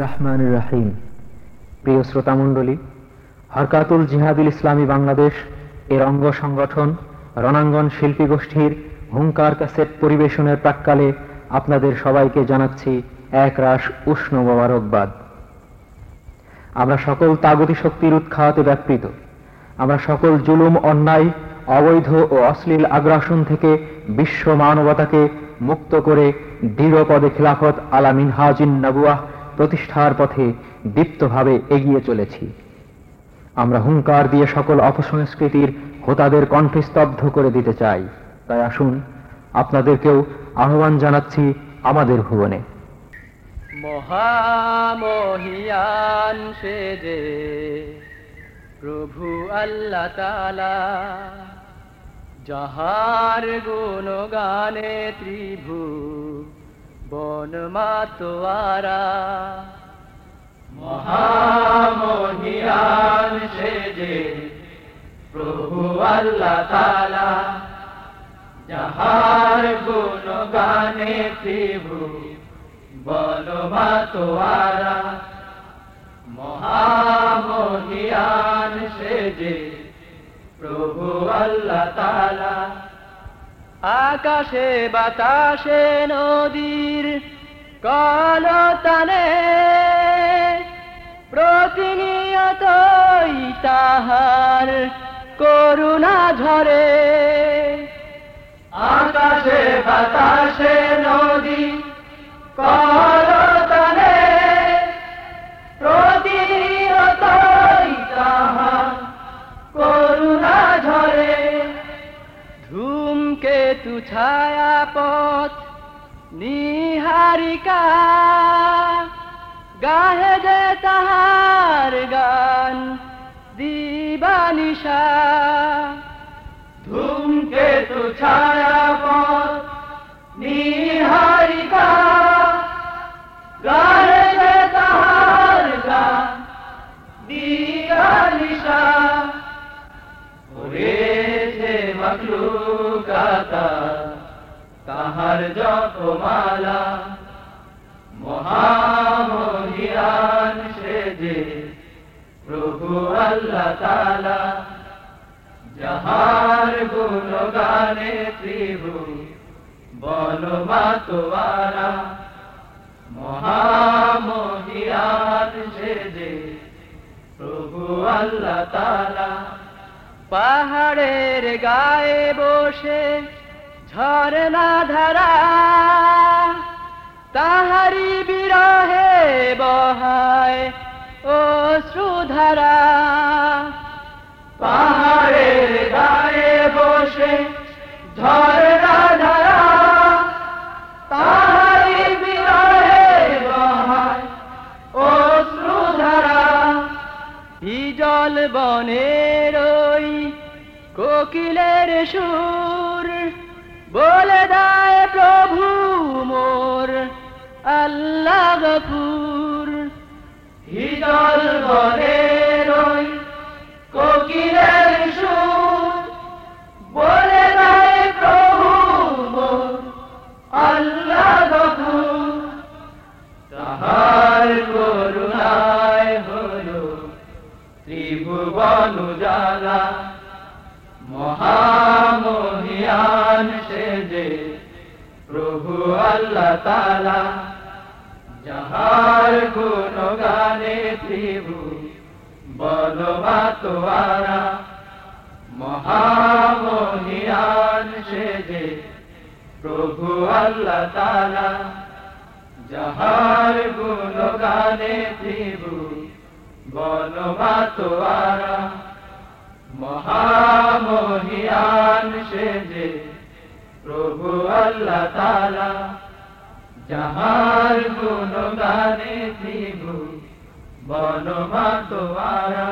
রহমান রাহিম প্রিয় শ্রোতামণ্ডলী, হরকাতুল জিহাদুল ইসলামী বাংলাদেশ এর অঙ্গ সংগঠন রণাঙ্গন শিল্পী গোষ্ঠীর হুঙ্কার ক্যাসেট পরিবেশনের প্রাককালে আপনাদের সবাইকে জানাচ্ছি এক উষ্ণ মোবারকবাদ। আমরা সকল তাগতি শক্তির উৎখাতে ব্যাপৃত। আমরা সকল জুলুম, অন্যায়, অবৈধ ও অশ্লীল আগ্রাসন থেকে বিশ্ব মানবতাকে মুক্ত করে দৃঢ় পদে খিলাফত আলামিন হাজিন নবুয়াহ প্রতিষ্ঠার পথে দীপ্তভাবে এগিয়ে চলেছি। আমরা হুঙ্কার দিয়ে সকল অপসংস্কৃতির হোতাদের কণ্ঠস্তব্ধ করে দিতে চাই। তাই আসুন, আপনাদেরকেও আহ্বান জানাচ্ছি আমাদের ভুবনে। মহামহিয়ান সে যে প্রভু আল্লাহ তালা যাহার গুণ গানে ত্রিভু বন মাতোয়ারা মহামহিয়ান সে যে প্রভু আল্লাহ তালা যাহার গুণ গানে ত্রিভু বল মাতোয়ারা মহামহিয়ান সে যে প্রভু আল্লাহ তালা আকাশে বাতাসে নদীর কলতানে প্রতিনিয়তই তাহার করুণা ঝরে। আকাশে বাতাসে নদী ধূমকেতু ছায়া পথ নিহারিকা গাহে যে তাহার গান দিবানিশা। ধুমকে তু ছায়া মখলুকাতা তাহার যত মালা মহামহিয়ান সে যে প্রভু আল্লাহ তালা যাহার গুণ গানে ত্রিভু বল মাতোয়ারা মহামহিয়ান সে যে প্রভু আল্লাহ তালা পাহাড়ের গায়ে বসে ঝরনা ধারা তাহারি বিরহে বহায় ও শ্রুধারা পাহাড়ের গায়ে বসে ধারা জল বনের ওই কোকিলের সুর বলে দেয় মহামহিয়ান সে যে প্রভু আল্লাহ তালা যাহার গুণ গানে ত্রিভু বল মাতোয়ারা মহামহিয়ান সে যে প্রভু আল্লাহ তালা যাহার গুণ গানে ত্রিভু বল মাতোয়ারা মহামহিয়ান সে যে প্রভু আল্লাহ তালা যাহার গুণ গানে ত্রিভু বন মাতোয়ারা